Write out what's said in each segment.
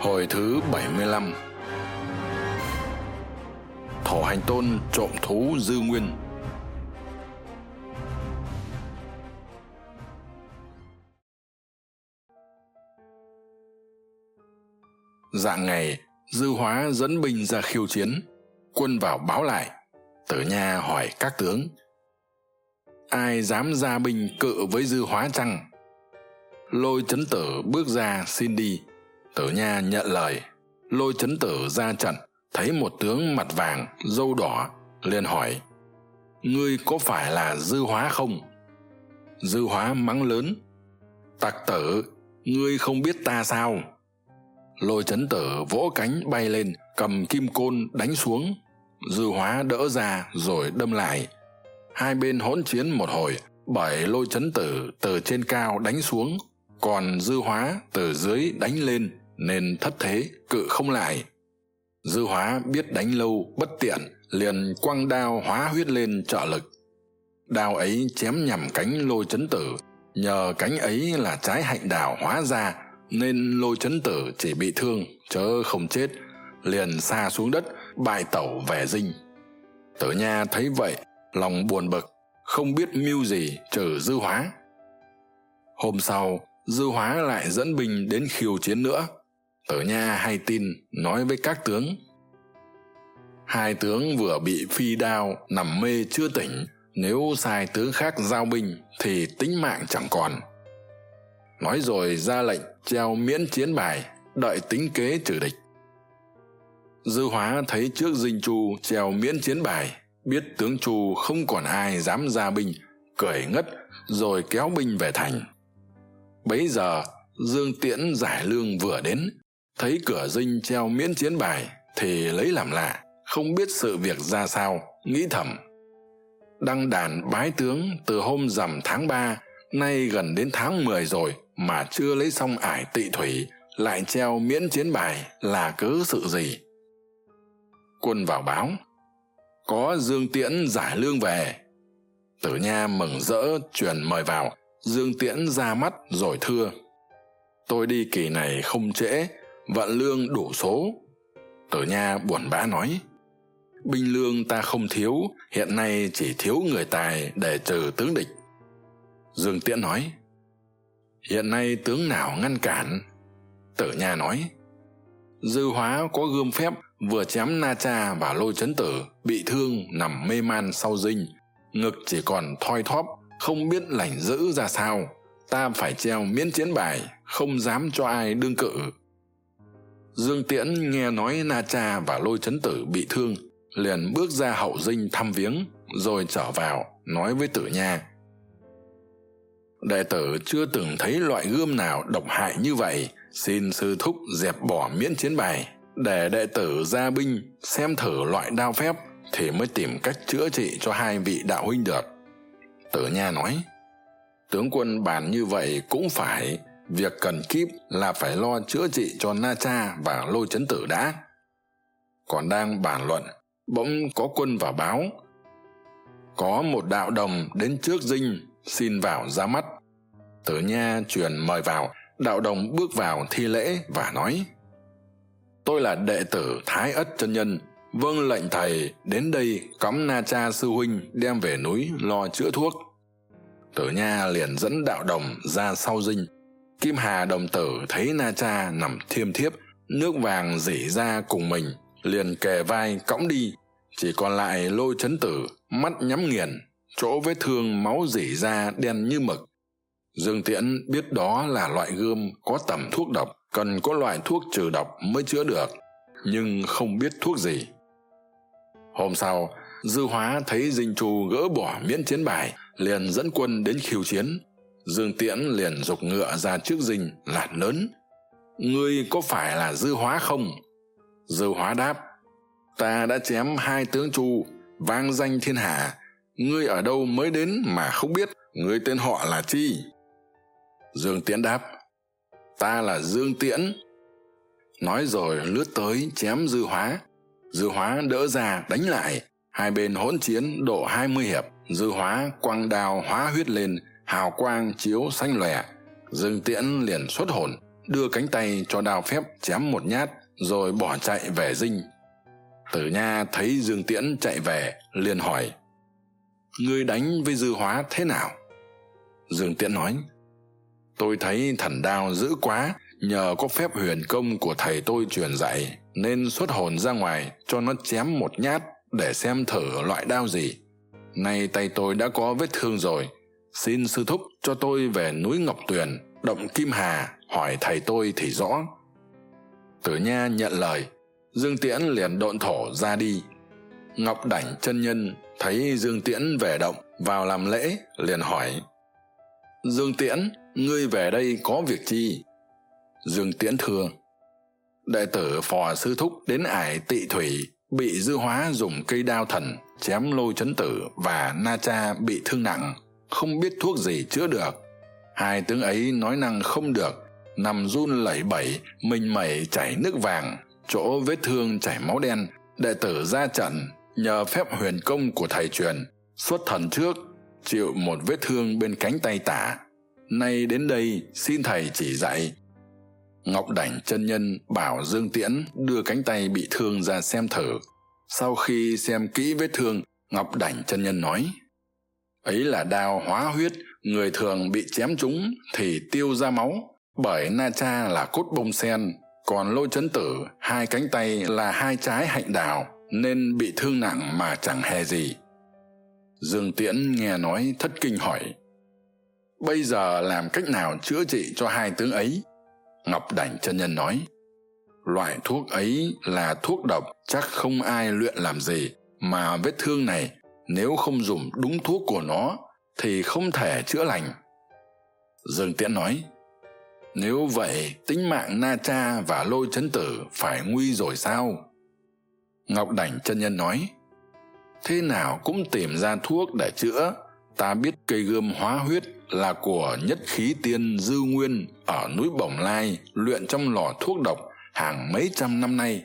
Hồi thứ 75 Thổ hành tôn trộm thú dư nguyên Dạng ngày, dư hóa dẫn binh ra khiêu chiến, quân vào báo lại, tử nha hỏi các tướng. Ai dám ra binh cự với dư hóa chăng? Lôi chấn tử bước ra xin đi, tử nha nhận lời, lôi chấn tử ra trận, thấy một tướng mặt vàng, râu đỏ, liền hỏi, Ngươi có phải là dư hóa không? Dư hóa mắng lớn, Tặc tử, ngươi không biết ta sao? lôi chấn tử vỗ cánh bay lên cầm kim côn đánh xuống. Dư hóa đỡ ra rồi đâm lại. Hai bên hỗn chiến một hồi bởi lôi chấn tử từ trên cao đánh xuống còn dư hóa từ dưới đánh lên nên thất thế, cự không lại. Dư hóa biết đánh lâu bất tiện, liền quăng đao hóa huyết lên trợ lực. Đao ấy chém nhằm cánh lôi chấn tử, nhờ cánh ấy là trái hạnh đào hóa ra, nên lôi chấn tử chỉ bị thương, chớ không chết, liền xa xuống đất, bại tẩu về dinh. Tử nha thấy vậy, lòng buồn bực, không biết mưu gì trừ dư hóa. Hôm sau dư hóa lại dẫn binh đến khiêu chiến nữa. Tử nha hay tin, nói với các tướng. Hai tướng vừa bị phi đao, nằm mê chưa tỉnh. Nếu sai tướng khác giao binh, thì tính mạng chẳng còn. Nói rồi ra lệnh treo miễn chiến bài, đợi tính kế trừ địch. Dư hóa thấy trước dinh chu treo miễn chiến bài, biết tướng chu không còn ai dám ra binh, cười ngất, rồi kéo binh về thành bấy giờ, dương tiễn giải lương vừa đến, thấy cửa dinh treo miễn chiến bài, thì lấy làm lạ, không biết sự việc ra sao, nghĩ thầm. Đăng đàn bái tướng từ hôm rằm tháng ba, nay gần đến tháng mười rồi mà chưa lấy xong ải tị thủy, lại treo miễn chiến bài là cớ sự gì? Quân vào báo, có dương tiễn giải lương về. Tử nha mừng rỡ truyền mời vào dương tiễn ra mắt rồi thưa. Tôi đi kỳ này không trễ vận lương đủ số. Tử nha buồn bã nói, binh lương ta không thiếu, hiện nay chỉ thiếu người tài để trừ tướng địch. Dương tiễn nói, hiện nay tướng nào ngăn cản? Tử nha nói, dư hóa có gươm phép, vừa chém na cha và lôi chấn tử, bị thương nằm mê man sau dinh, ngực chỉ còn thoi thóp không biết lành giữ ra sao, ta phải treo miễn chiến bài, không dám cho ai đương cự. Dương tiễn nghe nói na cha và lôi chấn tử bị thương, liền bước ra hậu dinh thăm viếng, rồi trở vào, nói với tử nha. Đệ tử chưa từng thấy loại gươm nào độc hại như vậy, xin sư thúc dẹp bỏ miễn chiến bài, để đệ tử ra binh xem thử loại đao phép thì mới tìm cách chữa trị cho hai vị đạo huynh được tử nha nói, tướng quân bàn như vậy cũng phải. Việc cần kíp là phải lo chữa trị cho na cha và lôi chấn tử đã. Còn đang bàn luận, bỗng có quân vào báo. Có một đạo đồng đến trước dinh xin vào ra mắt. Tử nha truyền mời vào. Đạo đồng bước vào thi lễ và nói, tôi là đệ tử thái ất chân nhân vâng lệnh thầy, đến đây cõng na cha sư huynh đem về núi lo chữa thuốc. Tử nha liền dẫn đạo đồng ra sau dinh. Kim hà đồng tử thấy na cha nằm thiêm thiếp, nước vàng dỉ ra cùng mình, liền kề vai cõng đi. Chỉ còn lại lôi chấn tử, mắt nhắm nghiền, chỗ vết thương máu dỉ ra đen như mực. Dương tiễn biết đó là loại gươm có tầm thuốc độc, cần có loại thuốc trừ độc mới chữa được, nhưng không biết thuốc gì hôm sau, dư hóa thấy dinh chu gỡ bỏ miễn chiến bài, liền dẫn quân đến khiêu chiến. Dương tiễn liền g ụ c ngựa ra trước dinh lạt lớn. Ngươi có phải là dư hóa không? Dư hóa đáp, ta đã chém hai tướng chu, vang danh thiên hạ. Ngươi ở đâu mới đến mà không biết ngươi tên họ là chi? Dương tiễn đáp, ta là dương tiễn. Nói rồi lướt tới chém dư hóa dư hóa đỡ ra đánh lại. Hai bên hỗn chiến độ hai mươi hiệp. Dư hóa quăng đao hóa huyết lên, hào quang chiếu xanh lòe. Dương tiễn liền xuất hồn, đưa cánh tay cho đao phép chém một nhát, rồi bỏ chạy về dinh. Tử nha thấy dương tiễn chạy về, liền hỏi, ngươi đánh với dư hóa thế nào? Dương tiễn nói, tôi thấy thần đao dữ quá nhờ có phép huyền công của thầy tôi truyền dạy, nên xuất hồn ra ngoài cho nó chém một nhát để xem thử loại đao gì. Nay tay tôi đã có vết thương rồi. Xin sư thúc cho tôi về núi ngọc tuyền, động kim hà, hỏi thầy tôi thì rõ. Tử nha nhận lời. Dương tiễn liền độn thổ ra đi. Ngọc đảnh chân nhân thấy dương tiễn về động, vào làm lễ, liền hỏi. Dương tiễn, ngươi về đây có việc chi? Dương tiễn thưa đệ tử phò sư thúc đến ải tị thủy bị dư hóa dùng cây đao thần chém lôi chấn tử và na cha bị thương nặng, không biết thuốc gì chữa được. Hai tướng ấy nói năng không được, nằm run lẩy bẩy, mình mẩy chảy nước vàng, chỗ vết thương chảy máu đen. Đệ tử ra trận nhờ phép huyền công của thầy truyền, xuất thần trước, chịu một vết thương bên cánh tay tả. Nay đến đây, xin thầy chỉ dạy ngọc đảnh chân nhân bảo dương tiễn đưa cánh tay bị thương ra xem thử. Sau khi xem kỹ vết thương, ngọc đảnh chân nhân nói, ấy là đao hóa huyết, người thường bị chém chúng thì tiêu ra máu, bởi na cha là cốt bông sen, còn lôi chấn tử, hai cánh tay là hai trái hạnh đào, nên bị thương nặng mà chẳng hề gì. Dương tiễn nghe nói thất kinh hỏi, bây giờ làm cách nào chữa trị cho hai tướng ấy? Ngọc đảnh chân nhân nói, loại thuốc ấy là thuốc độc, chắc không ai luyện làm gì. Mà vết thương này, nếu không dùng đúng thuốc của nó, thì không thể chữa lành. Dương tiễn nói, nếu vậy, tính mạng na cha và lôi chấn tử phải nguy rồi sao? Ngọc đảnh chân nhân nói, thế nào cũng tìm ra thuốc để chữa ta biết cây gươm hóa huyết là của nhất khí tiên dư nguyên ở núi bổng lai, luyện trong lò thuốc độc hàng mấy trăm năm nay.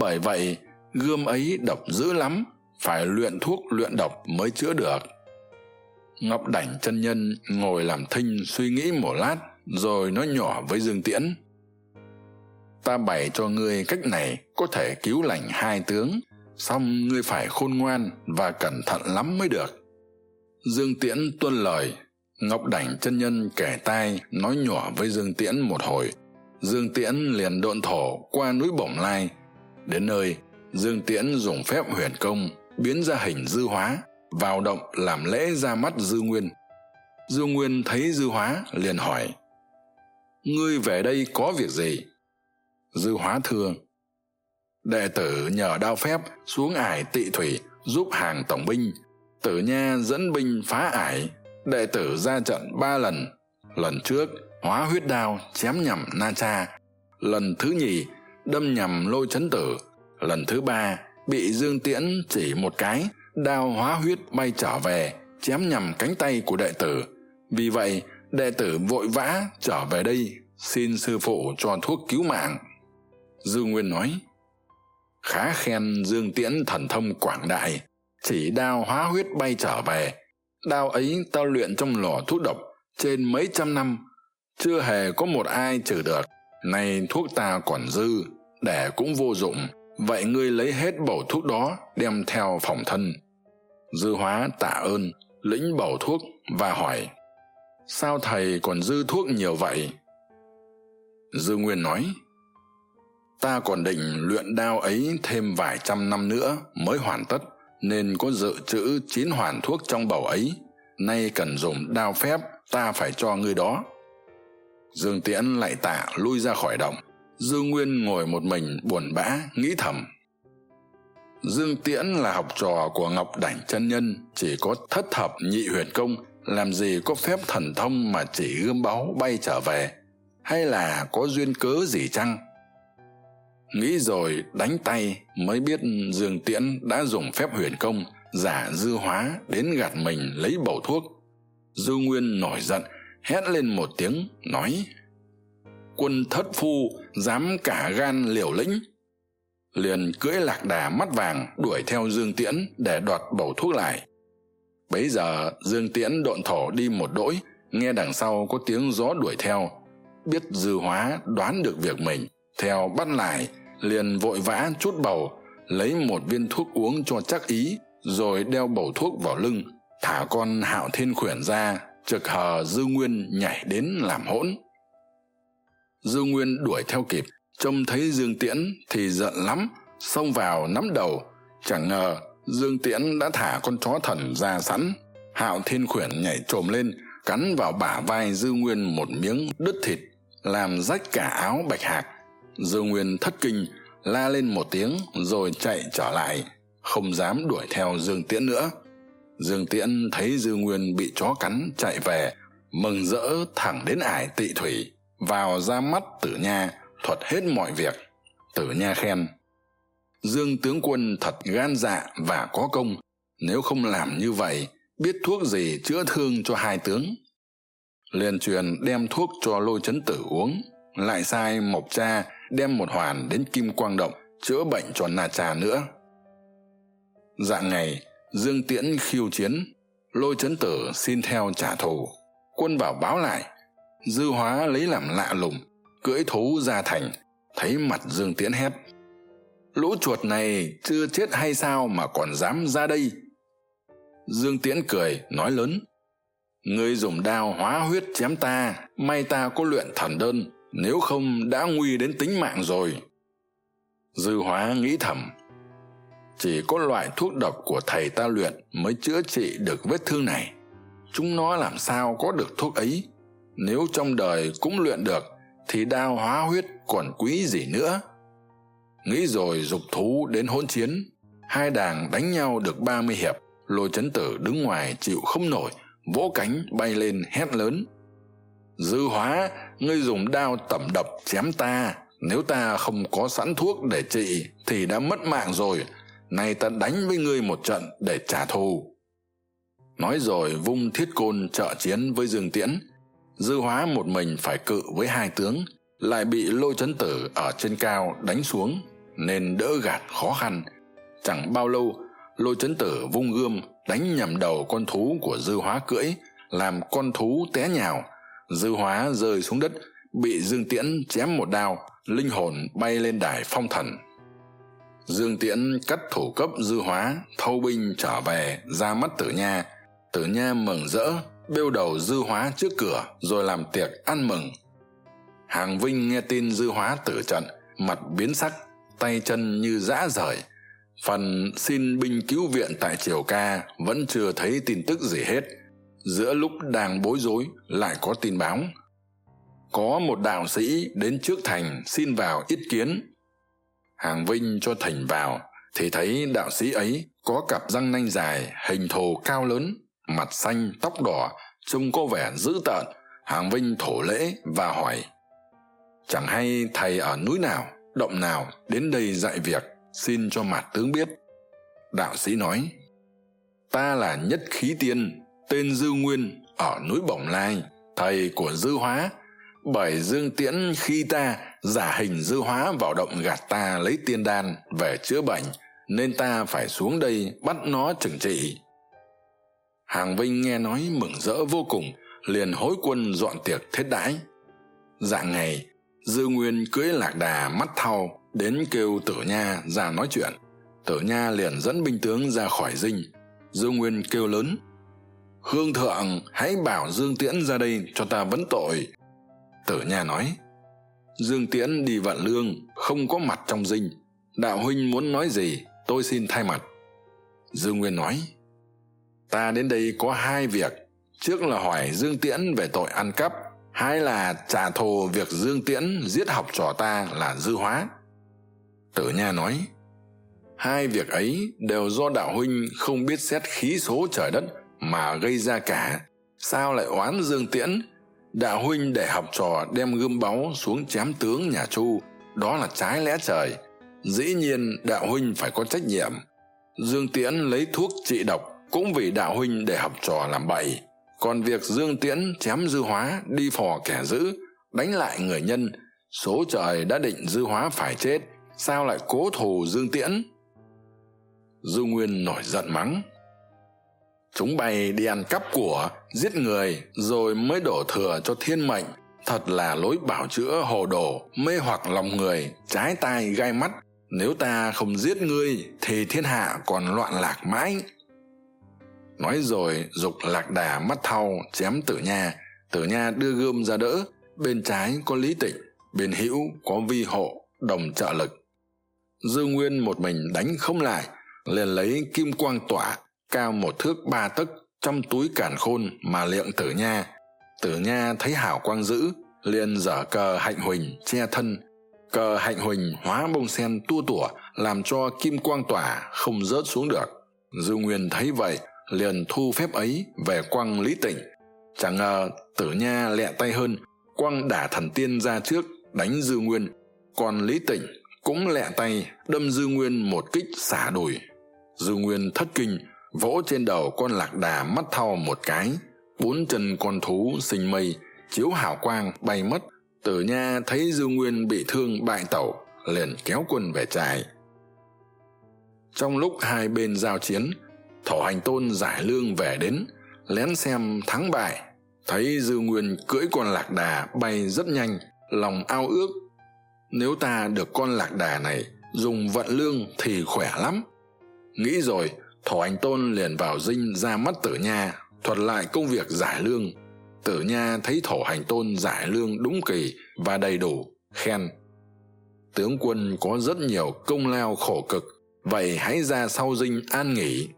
Bởi vậy, gươm ấy độc dữ lắm, phải luyện thuốc luyện độc mới chữa được. Ngọc đảnh chân nhân ngồi làm thinh suy nghĩ một lát, rồi nói nhỏ với dương tiễn. Ta bày cho ngươi cách này có thể cứu lành hai tướng song ngươi phải khôn ngoan và cẩn thận lắm mới được dương tiễn tuân lời. Ngọc đảnh chân nhân kể tai nói nhỏ với dương tiễn một hồi. Dương tiễn liền độn thổ qua núi bổng lai. Đến nơi, dương tiễn dùng phép huyền công biến ra hình dư hóa, vào động làm lễ ra mắt dư nguyên. Dư nguyên thấy dư hóa liền hỏi, ngươi về đây có việc gì? Dư hóa thưa, đệ tử nhờ đao phép xuống ải tị thủy giúp hàng tổng binh tử nha dẫn binh phá ải. Đệ tử ra trận ba lần. Lần trước, hóa huyết đao chém nhầm na cha. Lần thứ nhì, đâm nhầm lôi chấn tử. Lần thứ ba, bị dương tiễn chỉ một cái, đao hóa huyết bay trở về, chém nhầm cánh tay của đệ tử. Vì vậy, đệ tử vội vã trở về đây, xin sư phụ cho thuốc cứu mạng. Dư nguyên nói, khá khen dương tiễn thần thông quảng đại chỉ đao hóa huyết bay trở về. Đao ấy tao luyện trong lò thuốc độc trên mấy trăm năm. Chưa hề có một ai trừ được. Nay thuốc ta còn dư để cũng vô dụng. Vậy ngươi lấy hết bầu thuốc đó, đem theo phòng thân. Dư hóa tạ ơn, lĩnh bầu thuốc và hỏi, sao thầy còn dư thuốc nhiều vậy? Dư nguyên nói, ta còn định luyện đao ấy thêm vài trăm năm nữa mới hoàn tất nên có dự trữ chín hoàn thuốc trong bầu ấy. Nay cần dùng đao phép, ta phải cho ngươi đó. Dương tiễn lại tạ lui ra khỏi động. Dư nguyên ngồi một mình buồn bã, nghĩ thầm. Dương tiễn là học trò của ngọc đảnh chân nhân, chỉ có thất thập nhị huyền công, làm gì có phép thần thông mà chỉ gươm báu bay trở về? Hay là có duyên cớ gì chăng? Nghĩ rồi đánh tay mới biết dương tiễn đã dùng phép huyền công giả dư hóa đến gạt mình lấy bầu thuốc. Dư nguyên nổi giận, hét lên một tiếng, nói, quân thất phu dám cả gan liều lĩnh. Liền cưỡi lạc đà mắt vàng đuổi theo dương tiễn để đoạt bầu thuốc lại. Bấy giờ, dương tiễn độn thổ đi một đỗi, nghe đằng sau có tiếng gió đuổi theo, biết dư hóa đoán được việc mình, theo bắt lại liền vội vã chút bầu, lấy một viên thuốc uống cho chắc ý, rồi đeo bầu thuốc vào lưng, thả con hạo thiên khuyển ra, trực hờ dư nguyên nhảy đến làm hỗn. Dư nguyên đuổi theo kịp, trông thấy dương tiễn thì giận lắm, xông vào nắm đầu. Chẳng ngờ dương tiễn đã thả con chó thần ra sẵn. Hạo thiên khuyển nhảy trồm lên, cắn vào bả vai dư nguyên một miếng đứt thịt, làm rách cả áo bạch hạc. Dương nguyên thất kinh, la lên một tiếng rồi chạy trở lại, không dám đuổi theo dương tiễn nữa. Dương tiễn thấy Dương nguyên bị chó cắn chạy về, mừng rỡ thẳng đến ải tị thủy, vào ra mắt tử nha, thuật hết mọi việc. Tử nha khen, dương tướng quân thật gan dạ và có công, nếu không làm như vậy, biết thuốc gì chữa thương cho hai tướng? Liền truyền đem thuốc cho lôi chấn tử uống lại sai mộc cha đem một hoàn đến kim quang động chữa bệnh cho na cha nữa. Dạng ngày, dương tiễn khiêu chiến, lôi chấn tử xin theo trả thù. Quân bảo báo lại, dư hóa lấy làm lạ lùng, cưỡi thú ra thành, thấy mặt dương tiễn hét. Lũ chuột này chưa chết hay sao mà còn dám ra đây? Dương tiễn cười, nói lớn. Ngươi dùng đao hóa huyết chém ta, may ta có luyện thần đơn nếu không đã nguy đến tính mạng rồi. Dư hóa nghĩ thầm, chỉ có loại thuốc độc của thầy ta luyện mới chữa trị được vết thương này. Chúng nó làm sao có được thuốc ấy? Nếu trong đời cũng luyện được, thì đao hóa huyết còn quý gì nữa? Nghĩ rồi dục thú đến hỗn chiến. Hai đảng đánh nhau được ba mươi hiệp lôi chấn tử đứng ngoài chịu không nổi, vỗ cánh bay lên hét lớn. Dư hóa ngươi dùng đao tẩm đập chém ta. Nếu ta không có sẵn thuốc để trị, thì đã mất mạng rồi. Nay ta đánh với ngươi một trận để trả thù. Nói rồi, vung thiết côn trợ chiến với dương tiễn. Dư hóa một mình phải cự với hai tướng, lại bị lôi chấn tử ở trên cao đánh xuống, nên đỡ gạt khó khăn. Chẳng bao lâu lôi chấn tử vung gươm, đánh nhầm đầu con thú của dư hóa cưỡi, làm con thú té nhào dư hóa rơi xuống đất, bị dương tiễn chém một đao, linh hồn bay lên đài phong thần. Dương tiễn cắt thủ cấp dư hóa, thâu binh trở về, ra mắt tử nha. Tử nha mừng rỡ, bêu đầu dư hóa trước cửa, rồi làm tiệc ăn mừng. Hàng vinh nghe tin dư hóa tử trận, mặt biến sắc, tay chân như dã rời. Phần xin binh cứu viện tại triều ca, vẫn chưa thấy tin tức gì hết giữa lúc đang bối rối, lại có tin báo. Có một đạo sĩ đến trước thành xin vào ít kiến. Hàng vinh cho thành vào, thì thấy đạo sĩ ấy có cặp răng nanh dài, hình thù cao lớn, mặt xanh, tóc đỏ, trông có vẻ dữ tợn. Hàng vinh thổ lễ và hỏi, chẳng hay thầy ở núi nào, động nào đến đây dạy việc, xin cho mặt tướng biết? Đạo sĩ nói, ta là nhất khí tiên tên dư nguyên ở núi bổng lai, thầy của dư hóa. Bởi dương tiễn khi ta giả hình dư hóa vào động gạt ta lấy tiên đan về chữa bệnh, nên ta phải xuống đây bắt nó trừng trị. Hàng vinh nghe nói mừng rỡ vô cùng, liền hối quân dọn tiệc thiết đãi. Dạng ngày, dư nguyên cưỡi lạc đà mắt thau đến kêu tử nha ra nói chuyện. Tử nha liền dẫn binh tướng ra khỏi dinh. Dư nguyên kêu lớn hương thượng, hãy bảo dương tiễn ra đây cho ta vấn tội. Tử nha nói, dương tiễn đi vạn lương, không có mặt trong dinh. Đạo huynh muốn nói gì, tôi xin thay mặt. Dương nguyên nói, ta đến đây có hai việc. Trước là hỏi dương tiễn về tội ăn cắp, hai là trả thù việc dương tiễn giết học trò ta là dư hóa. Tử nha nói, hai việc ấy đều do đạo huynh không biết xét khí số trời đất mà gây ra cả. Sao lại oán dương tiễn? Đạo huynh để học trò đem gươm báu xuống chém tướng nhà chu. Đó là trái lẽ trời. Dĩ nhiên đạo huynh phải có trách nhiệm. Dương tiễn lấy thuốc trị độc cũng vì đạo huynh để học trò làm bậy. Còn việc dương tiễn chém dư hóa đi phò kẻ dữ đánh lại người nhân, số trời đã định dư hóa phải chết. Sao lại cố thù dương tiễn? Dư nguyên nổi giận mắng chúng bay đi ăn cắp của, giết người, rồi mới đổ thừa cho thiên mệnh. Thật là lối bảo chữa hồ đồ, mê hoặc lòng người, trái tai gai mắt. Nếu ta không giết ngươi, thì thiên hạ còn loạn lạc mãi. Nói rồi, dục lạc đà mắt thau chém tử nha. Tử nha đưa gươm ra đỡ. Bên trái có lý tịnh, bên hữu có vi hộ, đồng trợ lực. Dư nguyên một mình đánh không lại, liền lấy kim quang tỏa cao một thước ba tấc trong túi cản khôn mà liệng tử nha. Tử nha thấy hảo quang dữ, liền dở cờ hạnh huỳnh che thân. Cờ hạnh huỳnh hóa bông sen tua tủa, làm cho kim quang tỏa, không rớt xuống được. Dư nguyên thấy vậy, liền thu phép ấy về quăng lý tịnh. Chẳng ngờ tử nha lẹ tay hơn quăng đả thần tiên ra trước, đánh dư nguyên. Còn lý tịnh cũng lẹ tay, đâm dư nguyên một kích xả đùi. Dư nguyên thất kinh vỗ trên đầu con lạc đà mắt thau một cái. Bốn chân con thú sinh mây, chiếu hào quang bay mất. Tử nha thấy dư nguyên bị thương bại tẩu, liền kéo quân về trại. Trong lúc hai bên giao chiến, thổ hành tôn giải lương về đến, lén xem thắng bại. Thấy dư nguyên cưỡi con lạc đà bay rất nhanh, lòng ao ước. Nếu ta được con lạc đà này dùng vận lương thì khỏe lắm. Nghĩ rồi thổ hành tôn liền vào dinh ra mắt tử nha, thuật lại công việc giải lương. Tử nha thấy thổ hành tôn giải lương đúng kỳ và đầy đủ, khen. Tướng quân có rất nhiều công lao khổ cực, vậy hãy ra sau dinh an nghỉ.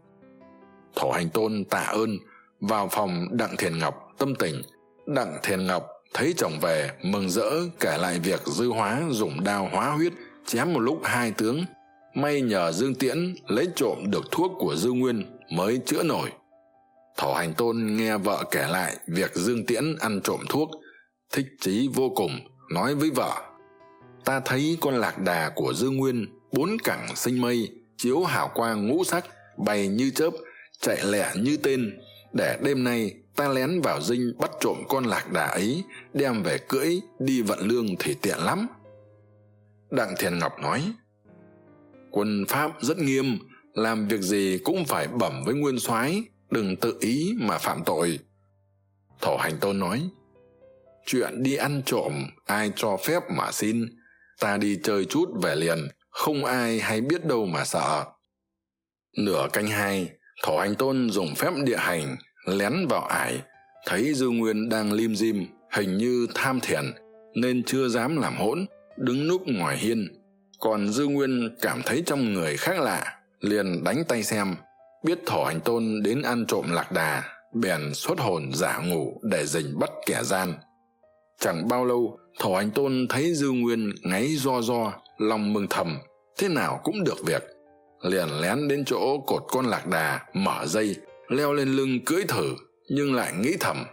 Thổ hành tôn tạ ơn, vào phòng đặng thiền ngọc tâm tình. Đặng thiền ngọc thấy chồng về, mừng rỡ kể lại việc dư hóa, dùng đao hóa huyết, chém một lúc hai tướng may nhờ dương tiễn lấy trộm được thuốc của dư nguyên mới chữa nổi. Thổ hành tôn nghe vợ kể lại việc dương tiễn ăn trộm thuốc, thích chí vô cùng, nói với vợ, ta thấy con lạc đà của dư nguyên bốn cẳng sinh mây, chiếu hào quang ngũ sắc, bay như chớp, chạy lẹ như tên, để đêm nay ta lén vào dinh bắt trộm con lạc đà ấy, đem về cưỡi đi vận lương thì tiện lắm. Đặng thiền ngọc nói quân pháp rất nghiêm, làm việc gì cũng phải bẩm với nguyên soái, đừng tự ý mà phạm tội. Thổ hành tôn nói, chuyện đi ăn trộm, ai cho phép mà xin? Ta đi chơi chút về liền, không ai hay biết đâu mà sợ. Nửa canh hai thổ hành tôn dùng phép địa hành, lén vào ải, thấy dư nguyên đang lim dim, hình như tham thiền nên chưa dám làm hỗn, đứng núp ngoài hiên còn dư nguyên cảm thấy trong người khác lạ, liền đánh tay xem, biết thổ hành tôn đến ăn trộm lạc đà, bèn xuất hồn giả ngủ để dình bắt kẻ gian. Chẳng bao lâu thổ hành tôn thấy dư nguyên ngáy do do, lòng mừng thầm, thế nào cũng được việc. Liền lén đến chỗ cột con lạc đà, mở dây, leo lên lưng cưỡi thử, nhưng lại nghĩ thầm.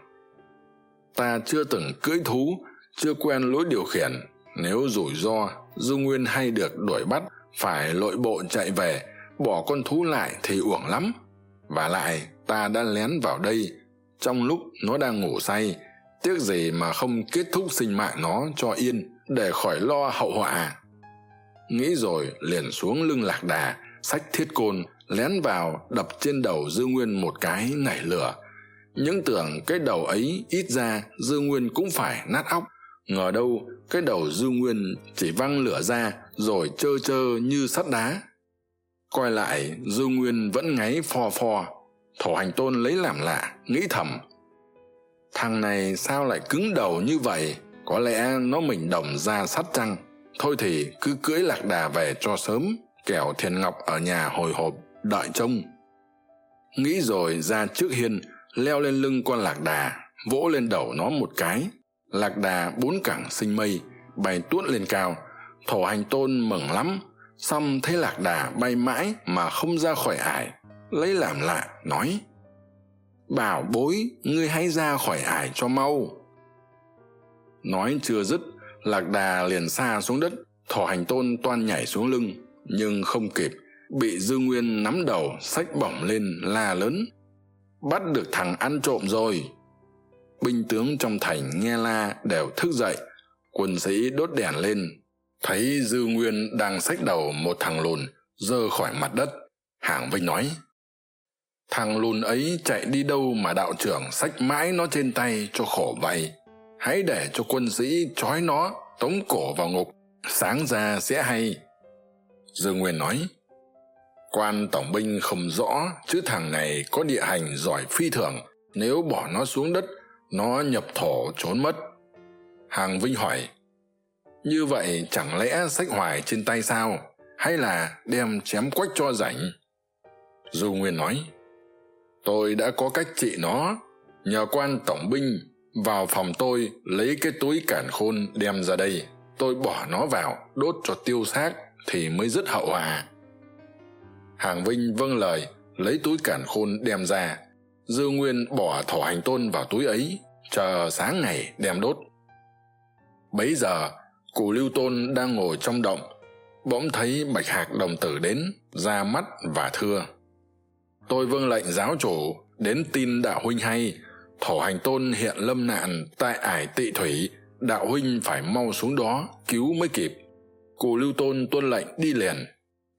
Ta chưa từng cưỡi thú, chưa quen lối điều khiển nếu rủi ro du nguyên hay được đuổi bắt, phải lội bộ chạy về, bỏ con thú lại thì uổng lắm. Và lại, ta đã lén vào đây, trong lúc nó đang ngủ say, tiếc gì mà không kết thúc sinh mạng nó cho yên, để khỏi lo hậu họa. Nghĩ rồi, liền xuống lưng lạc đà, xách thiết côn, lén vào đập trên đầu dư nguyên một cái nảy lửa. Những tưởng cái đầu ấy ít ra, dư nguyên cũng phải nát óc. Ngờ đâu cái đầu dư nguyên chỉ văng lửa ra rồi trơ trơ như sắt đá. Coi lại, dư nguyên vẫn ngáy phò phò. Thổ hành tôn lấy làm lạ, nghĩ thầm. Thằng này sao lại cứng đầu như vậy? Có lẽ nó mình đồng ra sắt chăng thôi thì cứ cưỡi lạc đà về cho sớm, kẻo thiền ngọc ở nhà hồi hộp, đợi trông. Nghĩ rồi ra trước hiên, leo lên lưng con lạc đà, vỗ lên đầu nó một cái lạc đà bốn cẳng sinh mây, bay tuốt lên cao. Thổ hành tôn mừng lắm, xong thấy lạc đà bay mãi mà không ra khỏi ải. Lấy làm lạ, nói, bảo bối, ngươi hãy ra khỏi ải cho mau. Nói chưa dứt, lạc đà liền xa xuống đất, thổ hành tôn toan nhảy xuống lưng, nhưng không kịp, bị dư nguyên nắm đầu xách bỏng lên la lớn, bắt được thằng ăn trộm rồi binh tướng trong thành nghe la đều thức dậy. Quân sĩ đốt đèn lên. Thấy dư nguyên đang xách đầu một thằng lùn, giơ khỏi mặt đất. Hàng vinh nói, thằng lùn ấy chạy đi đâu mà đạo trưởng xách mãi nó trên tay cho khổ vậy? Hãy để cho quân sĩ trói nó, tống cổ vào ngục. Sáng ra sẽ hay. Dương nguyên nói, quan tổng binh không rõ, chứ thằng này có địa hành giỏi phi thường. Nếu bỏ nó xuống đất nó nhập thổ trốn mất. Hàng vinh hỏi, như vậy chẳng lẽ sách hoài trên tay sao? Hay là đem chém quách cho rảnh? Du nguyên nói, tôi đã có cách trị nó. Nhờ quan tổng binh vào phòng tôi lấy cái túi cản khôn đem ra đây. Tôi bỏ nó vào, đốt cho tiêu xác thì mới dứt hậu hòa hàng vinh vâng lời, lấy túi cản khôn đem ra dư nguyên bỏ thổ hành tôn vào túi ấy, chờ sáng ngày đem đốt. Bấy giờ, cụ lưu tôn đang ngồi trong động, bỗng thấy bạch hạc đồng tử đến, ra mắt và thưa. Tôi vâng lệnh giáo chủ đến tin đạo huynh hay thổ hành tôn hiện lâm nạn tại ải tị thủy, đạo huynh phải mau xuống đó cứu mới kịp. Cụ lưu tôn tuân lệnh đi liền.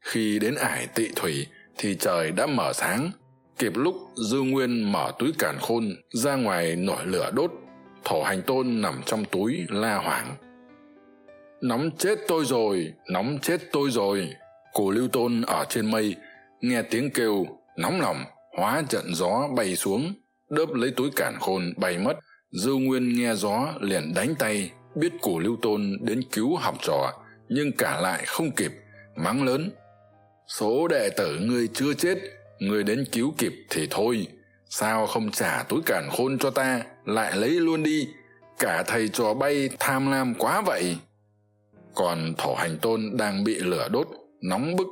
Khi đến ải tị thủy thì trời đã mở sáng kịp lúc dư nguyên mở túi càn khôn ra ngoài nổi lửa đốt, thổ hành tôn nằm trong túi la hoảng. Nóng chết tôi rồi, nóng chết tôi rồi. Cù lưu tôn ở trên mây nghe tiếng kêu, nóng lòng, hóa trận gió bay xuống, đớp lấy túi cản khôn bay mất. Dư nguyên nghe gió liền đánh tay, biết cù lưu tôn đến cứu học trò, nhưng cả lại không kịp, mắng lớn, số đệ tử ngươi chưa chết ngươi đến cứu kịp thì thôi. Sao không trả túi cản khôn cho ta, lại lấy luôn đi. Cả thầy trò bay tham lam quá vậy. Còn thổ hành tôn đang bị lửa đốt, nóng bức,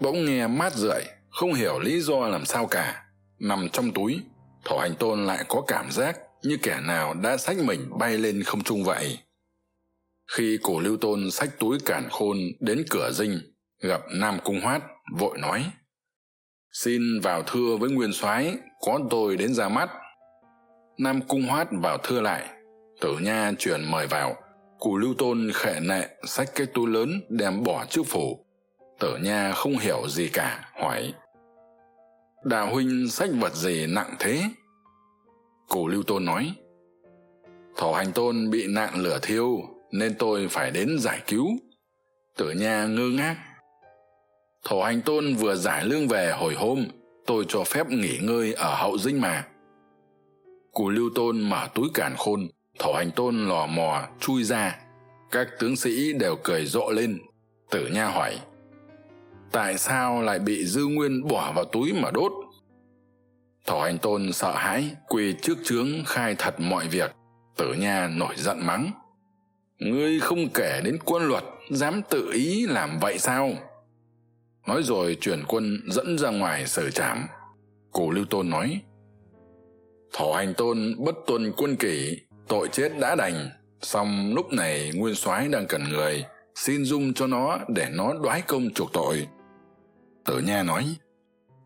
bỗng nghe mát rượi, không hiểu lý do làm sao cả. Nằm trong túi thổ hành tôn lại có cảm giác như kẻ nào đã xách mình bay lên không trung vậy. Khi cổ lưu tôn xách túi cản khôn đến cửa dinh, gặp nam cung hoát, vội nói xin vào thưa với nguyên soái, có tôi đến ra mắt. Nam cung hoát vào thưa lại. Tử nha truyền mời vào. Cù lưu tôn khệ nệ, xách cái túi lớn đem bỏ trước phủ. Tử nha không hiểu gì cả, hỏi. Đạo huynh xách vật gì nặng thế? Cù lưu tôn nói. Thổ hành tôn bị nạn lửa thiêu, nên tôi phải đến giải cứu. Tử nha ngơ ngác thổ hành tôn vừa giải lương về hồi hôm, tôi cho phép nghỉ ngơi ở hậu dinh mà. Cù lưu tôn mở túi cản khôn, thổ hành tôn lò mò, chui ra. Các tướng sĩ đều cười rộ lên. Tử nha hỏi, tại sao lại bị dư nguyên bỏ vào túi mà đốt? Thổ hành tôn sợ hãi, quỳ trước trướng khai thật mọi việc. Tử nha nổi giận mắng, ngươi không kể đến quân luật, dám tự ý làm vậy sao? Nói rồi chuyển quân dẫn ra ngoài sở trảm cổ lưu tôn nói thổ hành tôn bất tuân quân kỷ, tội chết đã đành. Song lúc này nguyên soái đang cần người, xin dung cho nó để nó đoái công chuộc tội. Tử nha nói,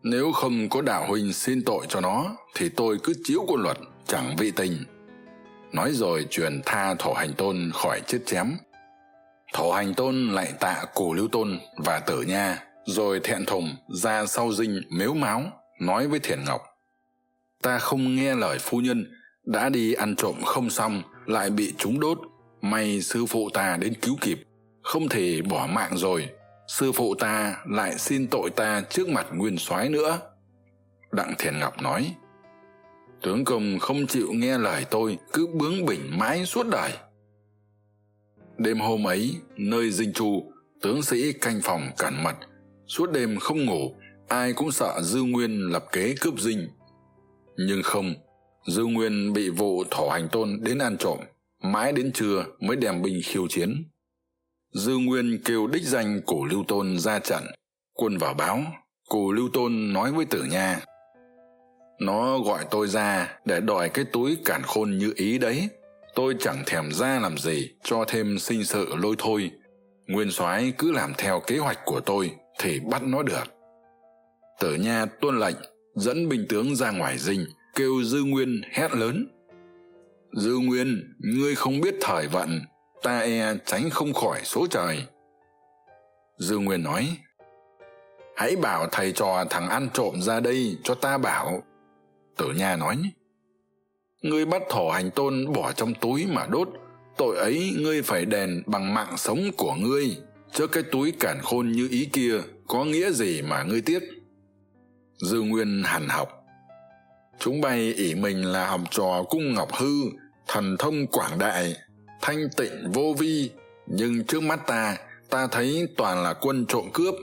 nếu không có đạo huynh xin tội cho nó, thì tôi cứ chiếu quân luật, chẳng vị tình. Nói rồi truyền tha thổ hành tôn khỏi chết chém. Thổ hành tôn lại tạ cù lưu tôn và tử nha rồi thẹn thùng ra sau dinh mếu máo nói với thiền ngọc. Ta không nghe lời phu nhân, đã đi ăn trộm không xong, lại bị chúng đốt. May sư phụ ta đến cứu kịp, không thể bỏ mạng rồi. Sư phụ ta lại xin tội ta trước mặt nguyên soái nữa. Đặng thiền ngọc nói. Tướng công không chịu nghe lời tôi, cứ bướng bỉnh mãi suốt đời. Đêm hôm ấy, nơi dinh chu tướng sĩ canh phòng cẩn mật suốt đêm không ngủ, ai cũng sợ dư nguyên lập kế cướp dinh. Nhưng không, dư nguyên bị vụ thổ hành tôn đến ăn trộm, mãi đến trưa mới đem binh khiêu chiến. Dư nguyên kêu đích danh cổ lưu tôn ra trận, quân vào báo, cổ lưu tôn nói với tử nha, nó gọi tôi ra để đòi cái túi cản khôn như ý đấy. Tôi chẳng thèm ra làm gì cho thêm sinh sự lôi thôi. Nguyên soái cứ làm theo kế hoạch của tôi thì bắt nó được. Tử nha tuân lệnh, dẫn binh tướng ra ngoài dinh, kêu dư nguyên hét lớn. Dư nguyên, ngươi không biết thời vận, ta e tránh không khỏi số trời. Dư nguyên nói, hãy bảo thầy trò thằng ăn trộm ra đây cho ta bảo. Tử nha nói, ngươi bắt thổ hành tôn bỏ trong túi mà đốt, tội ấy ngươi phải đền bằng mạng sống của ngươi trước cái túi cản khôn như ý kia có nghĩa gì mà ngươi tiếc? Dư nguyên hằn học. Chúng bay ỷ mình là học trò cung ngọc hư, thần thông quảng đại, thanh tịnh vô vi. Nhưng trước mắt ta ta thấy toàn là quân trộm cướp.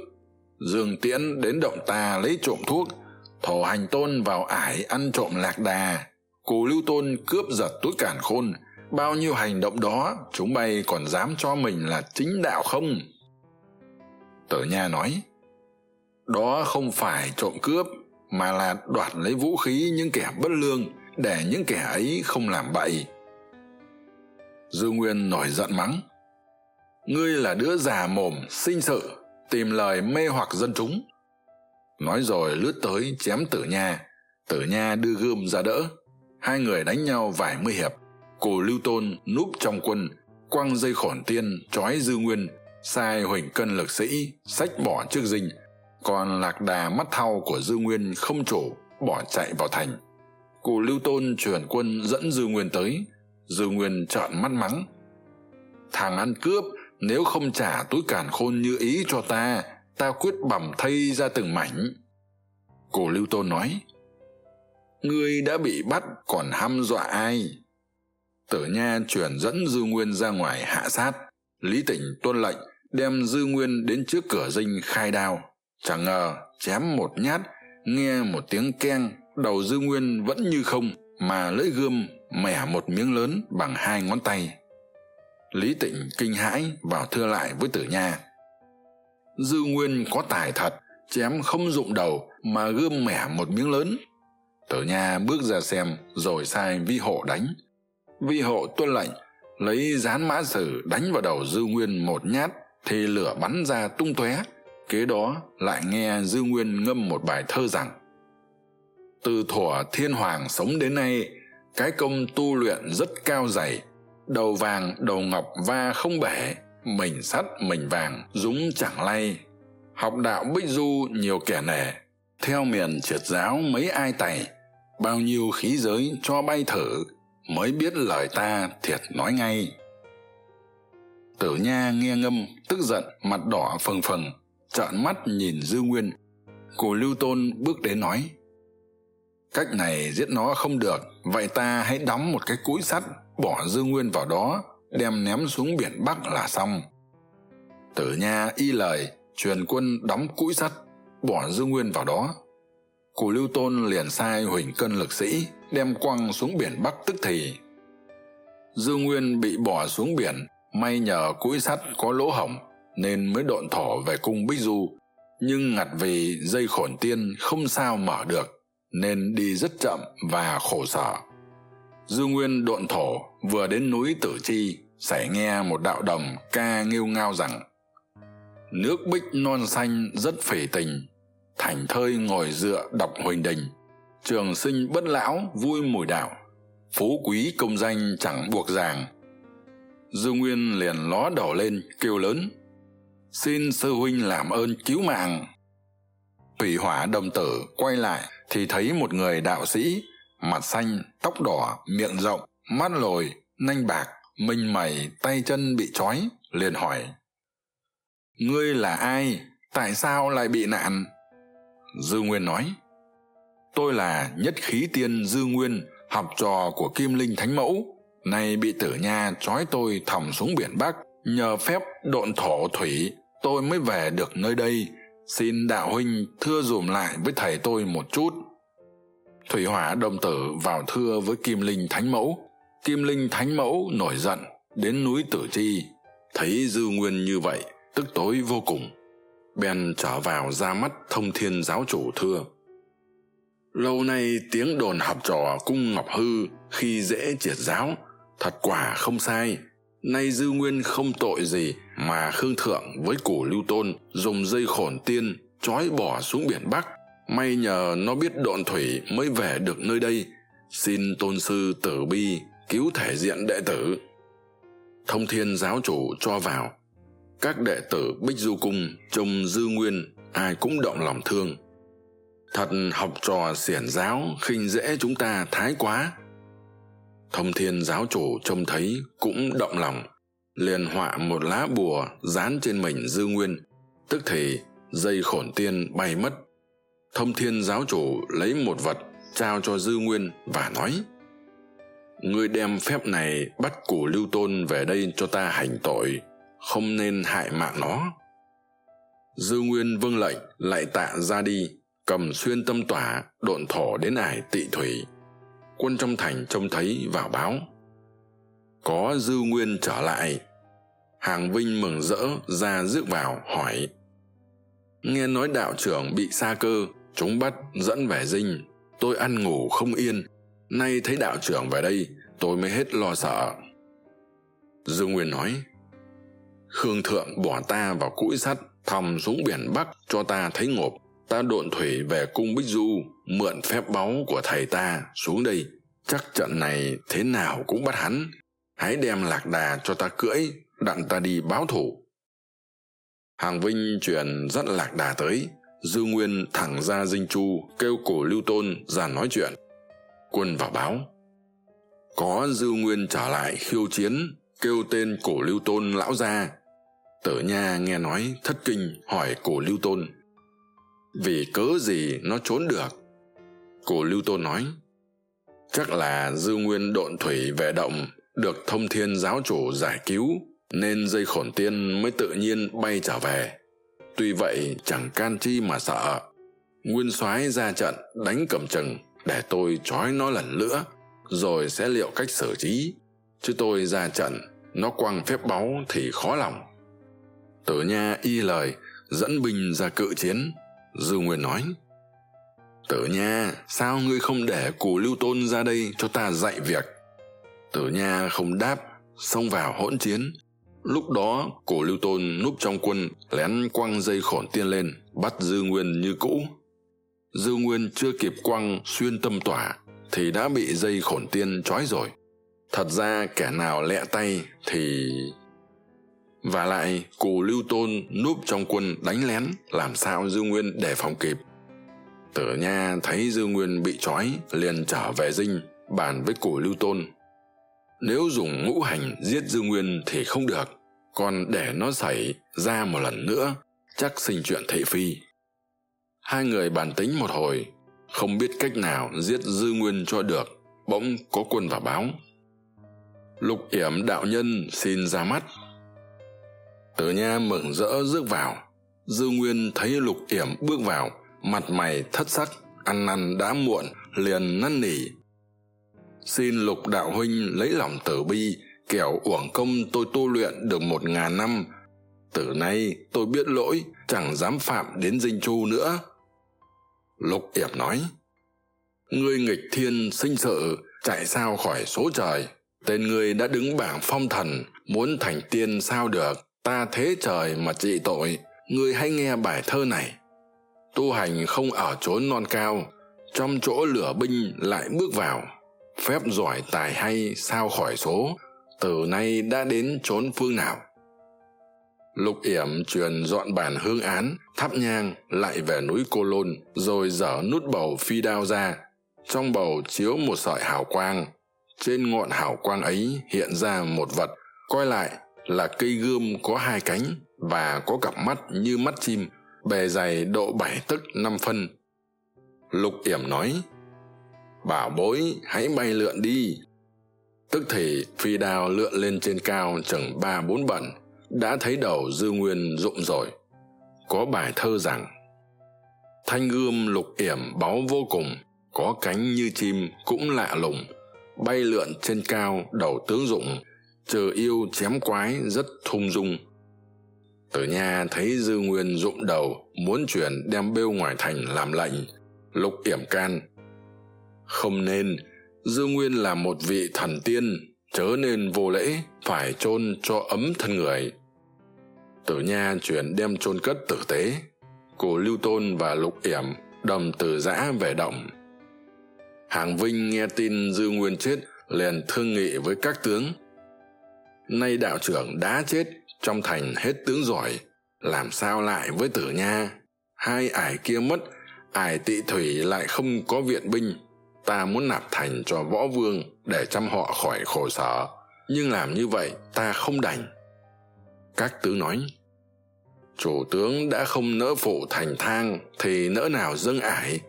Dương tiễn đến động ta lấy trộm thuốc, thổ hành tôn vào ải ăn trộm lạc đà. Cù lưu tôn cướp giật túi cản khôn. Bao nhiêu hành động đó, chúng bay còn dám cho mình là chính đạo không? Tử nha nói, đó không phải trộm cướp, mà là đoạt lấy vũ khí những kẻ bất lương để những kẻ ấy không làm bậy. Dư nguyên nổi giận mắng, ngươi là đứa già mồm, sinh sự, tìm lời mê hoặc dân chúng. Nói rồi lướt tới chém tử nha. Tử nha đưa gươm ra đỡ. Hai người đánh nhau vài mươi hiệp. Cù lưu tôn núp trong quân, quăng dây khổn tiên, trói dư nguyên sai huỳnh cân lực sĩ, xách bỏ trước dinh. Còn lạc đà mắt thau của dư nguyên không chủ, bỏ chạy vào thành. Cụ lưu tôn truyền quân dẫn dư nguyên tới. Dư nguyên trợn mắt mắng. Thằng ăn cướp, nếu không trả túi càn khôn như ý cho ta ta quyết bằm thây ra từng mảnh. Cụ lưu tôn nói, ngươi đã bị bắt, còn hăm dọa ai? Tử nha chuyển dẫn dư nguyên ra ngoài hạ sát. Lý tỉnh tuân lệnh đem dư nguyên đến trước cửa dinh khai đao. Chẳng ngờ, chém một nhát, nghe một tiếng keng, đầu dư nguyên vẫn như không, mà lưỡi gươm mẻ một miếng lớn bằng hai ngón tay. Lý tịnh kinh hãi vào thưa lại với tử nha. Dư nguyên có tài thật, chém không dụng đầu mà gươm mẻ một miếng lớn. Tử nha bước ra xem rồi sai vi hộ đánh. Vi hộ tuân lệnh, lấy dán mã sử đánh vào đầu dư nguyên một nhát thì lửa bắn ra tung tóe, kế đó lại nghe dư nguyên ngâm một bài thơ rằng, từ thuở thiên hoàng sống đến nay, cái công tu luyện rất cao dày, đầu vàng đầu ngọc va không bể mình sắt mình vàng dũng chẳng lay. Học đạo bích du nhiều kẻ nể, theo miền triệt giáo mấy ai tày, bao nhiêu khí giới cho bay thử, mới biết lời ta thiệt nói ngay tử nha nghe ngâm, tức giận, mặt đỏ phừng phừng, trợn mắt nhìn dư nguyên. Cù lưu tôn bước đến nói, cách này giết nó không được, vậy ta hãy đóng một cái cũi sắt, bỏ dư nguyên vào đó, đem ném xuống biển bắc là xong. Tử nha y lời, truyền quân đóng cũi sắt, bỏ dư nguyên vào đó. Cù lưu tôn liền sai huỳnh cân lực sĩ đem quăng xuống biển bắc tức thì. Dư nguyên bị bỏ xuống biển may nhờ cũi sắt có lỗ hổng nên mới độn thổ về cung bích du. Nhưng ngặt vì dây khổn tiên không sao mở được, nên đi rất chậm và khổ sở. Dư nguyên độn thổ vừa đến núi tử chi sải nghe một đạo đồng ca nghêu ngao rằng, nước bích non xanh rất phỉ tình, thành thơi ngồi dựa đọc huỳnh đình. Trường sinh bất lão vui mùi đạo, phú quý công danh chẳng buộc ràng dư nguyên liền ló đầu lên, kêu lớn, xin sư huynh làm ơn cứu mạng. Thủy hỏa đồng tử quay lại thì thấy một người đạo sĩ, mặt xanh, tóc đỏ, miệng rộng, mắt lồi, nanh bạc minh mẩy tay chân bị trói, liền hỏi, ngươi là ai? Tại sao lại bị nạn? Dư nguyên nói, tôi là nhất khí tiên dư nguyên, học trò của kim linh thánh mẫu nay bị tử nha trói tôi thòng xuống biển bắc, nhờ phép độn thổ thủy, tôi mới về được nơi đây. Xin đạo huynh thưa dùm lại với thầy tôi một chút. Thủy hỏa đồng tử vào thưa với kim linh thánh mẫu. Kim linh thánh mẫu nổi giận, đến núi tử chi. Thấy dư nguyên như vậy, tức tối vô cùng. Bèn trở vào ra mắt thông thiên giáo chủ thưa. Lâu nay tiếng đồn học trò cung ngọc hư khi dễ triệt giáo thật quả không sai. Nay dư nguyên không tội gì mà khương thượng với củ lưu tôn dùng dây khổn tiên trói bỏ xuống biển bắc. May nhờ nó biết độn thủy mới về được nơi đây. Xin tôn sư tử bi cứu thể diện đệ tử. Thông thiên giáo chủ cho vào. Các đệ tử bích du cung, trông dư nguyên, ai cũng động lòng thương. Thật học trò xiển giáo khinh dễ chúng ta thái quá thông thiên giáo chủ trông thấy cũng động lòng, liền họa một lá bùa dán trên mình dư nguyên, tức thì dây khổn tiên bay mất. Thông thiên giáo chủ lấy một vật trao cho dư nguyên và nói, ngươi đem phép này bắt củ lưu tôn về đây cho ta hành tội, không nên hại mạng nó. Dư nguyên vâng lệnh, lại tạ ra đi, cầm xuyên tâm tỏa, độn thổ đến ải tị thủy quân trong thành trông thấy vào báo. Có dư nguyên trở lại, hàng vinh mừng rỡ ra rước vào hỏi, nghe nói đạo trưởng bị xa cơ, chúng bắt dẫn về dinh, tôi ăn ngủ không yên, nay thấy đạo trưởng về đây, tôi mới hết lo sợ. Dư nguyên nói, khương thượng bỏ ta vào cũi sắt, thòng xuống biển bắc cho ta thấy ngộp, ta độn thủy về cung bích du mượn phép báu của thầy ta xuống đây. Chắc trận này thế nào cũng bắt hắn. Hãy đem lạc đà cho ta cưỡi, đặng ta đi báo thù. Hàng vinh truyền dắt lạc đà tới. Dư nguyên thẳng ra dinh chu, kêu cổ lưu tôn ra nói chuyện. Quân vào báo. Có dư nguyên trở lại khiêu chiến, kêu tên cổ lưu tôn lão gia. Tử nha nghe nói thất kinh, hỏi cổ lưu tôn. Vì cớ gì nó trốn được? Cổ lưu tôn nói, chắc là dư nguyên độn thủy về động được thông thiên giáo chủ giải cứu, nên dây khổn tiên mới tự nhiên bay trở về. Tuy vậy, chẳng can chi mà sợ. Nguyên soái ra trận đánh cầm chừng để tôi trói nó lần nữa, rồi sẽ liệu cách xử trí. Chứ tôi ra trận, nó quăng phép báu thì khó lòng. Tử nha y lời, dẫn binh ra cự chiến. Dư nguyên nói tử nha, sao ngươi không để cù lưu tôn ra đây cho ta dạy việc? Tử nha, không đáp, xông vào hỗn chiến. Lúc đó cổ lưu tôn núp trong quân, lén quăng dây khổn tiên lên, bắt dư nguyên như cũ. Dư nguyên chưa kịp quăng xuyên tâm tỏa, thì đã bị dây khổn tiên trói rồi. Thật ra, kẻ nào lẹ tay thì và lại cù lưu tôn núp trong quân đánh lén, làm sao dư nguyên đề phòng kịp? Tử nha thấy dư nguyên bị trói, liền trở về dinh, bàn với củ lưu tôn. Nếu dùng ngũ hành giết dư nguyên thì không được, còn để nó xảy ra một lần nữa, chắc sinh chuyện thị phi. Hai người bàn tính một hồi, không biết cách nào giết dư nguyên cho được, bỗng có quân vào báo. Lục yểm đạo nhân xin ra mắt. Tử nha mừng rỡ rước vào. Dư nguyên thấy lục yểm bước vào mặt mày thất sắc, ăn năn đã muộn, liền năn nỉ. Xin lục đạo huynh lấy lòng tử bi, kẻo uổng công tôi tu luyện được một ngàn năm. Từ nay tôi biết lỗi, chẳng dám phạm đến dinh chu nữa. Lục yểm nói, ngươi nghịch thiên sinh sự, chạy sao khỏi số trời? Tên ngươi đã đứng bảng phong thần, muốn thành tiên sao được? Ta thế trời mà trị tội, ngươi hãy nghe bài thơ này tu hành không ở chốn non cao, trong chỗ lửa binh lại bước vào. Phép giỏi tài hay sao khỏi số, từ nay đã đến chốn phương nào? Lục yểm truyền dọn bàn hương án, thắp nhang lại về núi cô lôn, rồi dở nút bầu phi đao ra. Trong bầu chiếu một sợi hào quang. Trên ngọn hào quang ấy hiện ra một vật, coi lại là cây gươm có hai cánh và có cặp mắt như mắt chim bề dày độ bảy tấc năm phân. Lục yểm nói bảo bối, hãy bay lượn đi. Tức thì phi đao lượn lên trên cao chừng ba bốn bận, đã thấy đầu dư nguyên rụng rồi. Có bài thơ rằng, thanh gươm lục yểm báu vô cùng, có cánh như chim cũng lạ lùng. Bay lượn trên cao, đầu tướng dụng, chờ yêu chém quái rất thung dung tử nha thấy dư nguyên rụng đầu, muốn chuyển đem bêu ngoài thành làm lệnh, lục yểm can. Không nên, dư nguyên là một vị thần tiên, chớ nên vô lễ, phải chôn cho ấm thân người. Tử nha chuyển đem chôn cất tử tế cổ lưu tôn và lục yểm đầm từ giã về động. Hàng vinh nghe tin dư nguyên chết, liền thương nghị với các tướng. Nay đạo trưởng đã chết trong thành hết tướng giỏi, làm sao lại với tử nha? Hai ải kia mất, ải tị thủy lại không có viện binh. Ta muốn nạp thành cho võ vương để chăm họ khỏi khổ sở. Nhưng làm như vậy, ta không đành. Các tướng nói, chủ tướng đã không nỡ phụ thành thang thì nỡ nào dâng ải?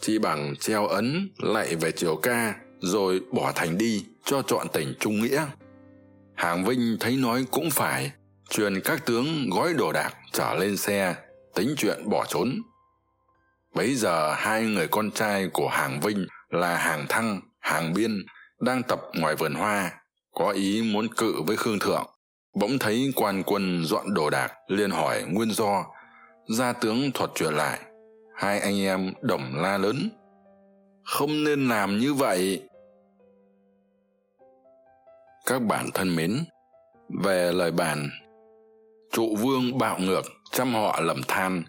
Chỉ bằng treo ấn lạy về triều ca, rồi bỏ thành đi cho chọn tỉnh trung nghĩa. Hàng vinh thấy nói cũng phải truyền các tướng gói đồ đạc trở lên xe, tính chuyện bỏ trốn. Bấy giờ hai người con trai của hàng vinh là hàng thăng, hàng biên đang tập ngoài vườn hoa, có ý muốn cự với khương thượng. Bỗng thấy quan quân dọn đồ đạc liền hỏi nguyên do, gia tướng thuật truyền lại, hai anh em đồng la lớn, không nên làm như vậy. Các bạn thân mến, về lời bàn trụ vương bạo ngược, trăm họ lầm than.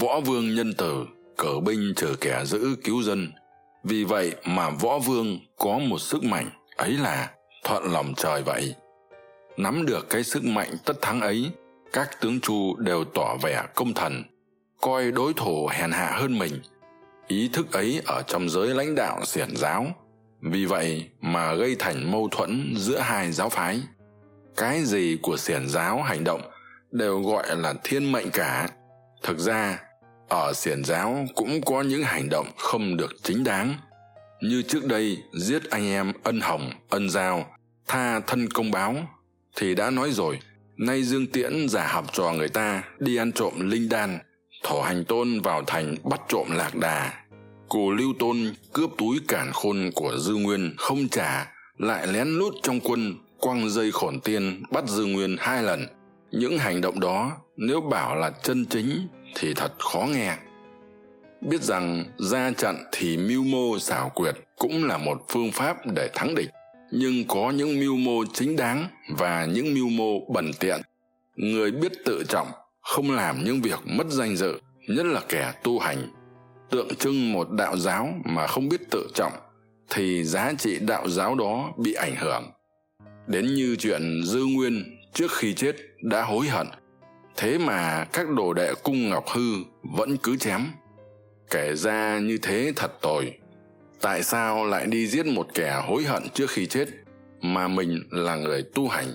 Võ vương nhân tử cử binh trừ kẻ giữ cứu dân. Vì vậy mà võ vương có một sức mạnh ấy là thuận lòng trời vậy. Nắm được cái sức mạnh tất thắng ấy, các tướng chu đều tỏ vẻ công thần, coi đối thủ hèn hạ hơn mình. Ý thức ấy ở trong giới lãnh đạo xiển giáo. Vì vậy mà gây thành mâu thuẫn giữa hai giáo phái. Cái gì của xiển giáo hành động đều gọi là thiên mệnh cả. Thực ra, ở xiển giáo cũng có những hành động không được chính đáng. Như trước đây giết anh em ân hồng, ân giao, tha thân công báo, thì đã nói rồi, nay dương tiễn giả học trò người ta đi ăn trộm linh đan thổ hành tôn vào thành bắt trộm lạc đà. Cù lưu tôn cướp túi cản khôn của dư nguyên không trả, lại lén lút trong quân, quăng dây khổn tiên bắt dư nguyên hai lần những hành động đó, nếu bảo là chân chính thì thật khó nghe. Biết rằng ra trận thì mưu mô xảo quyệt cũng là một phương pháp để thắng địch. Nhưng có những mưu mô chính đáng và những mưu mô bẩn tiện. Người biết tự trọng, không làm những việc mất danh dự, nhất là kẻ tu hành. Tượng trưng một đạo giáo mà không biết tự trọng, thì giá trị đạo giáo đó bị ảnh hưởng. Đến như chuyện dư nguyên trước khi chết đã hối hận. Thế mà các đồ đệ cung ngọc hư vẫn cứ chém. Kể ra như thế thật tồi tại sao lại đi giết một kẻ hối hận trước khi chết mà mình là người tu hành?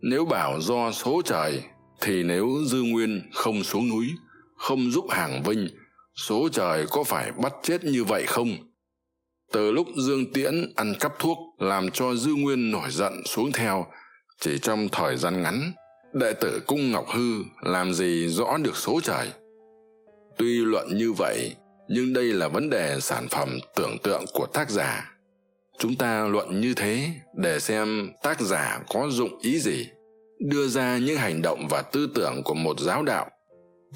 Nếu bảo do số trời, thì nếu dư nguyên không xuống núi, không giúp hàng vinh, số trời có phải bắt chết như vậy không? Từ lúc dương tiễn ăn cắp thuốc làm cho dư nguyên nổi giận xuống theo chỉ trong thời gian ngắn, đệ tử cung ngọc hư làm gì rõ được số trời? Tuy luận như vậy, nhưng đây là vấn đề sản phẩm tưởng tượng của tác giả. Chúng ta luận như thế để xem tác giả có dụng ý gì, đưa ra những hành động và tư tưởng của một giáo đạo,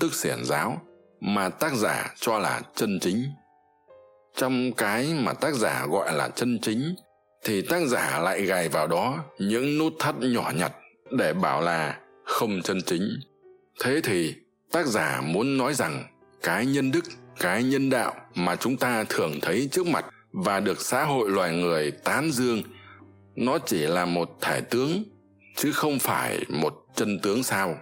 tức xiển giáo, mà tác giả cho là chân chính. Trong cái mà tác giả gọi là chân chính thì tác giả lại gài vào đó những nút thắt nhỏ nhặt để bảo là không chân chính. Thế thì tác giả muốn nói rằng cái nhân đức, cái nhân đạo mà chúng ta thường thấy trước mặt và được xã hội loài người tán dương, nó chỉ là một thể tướng chứ không phải một chân tướng sao?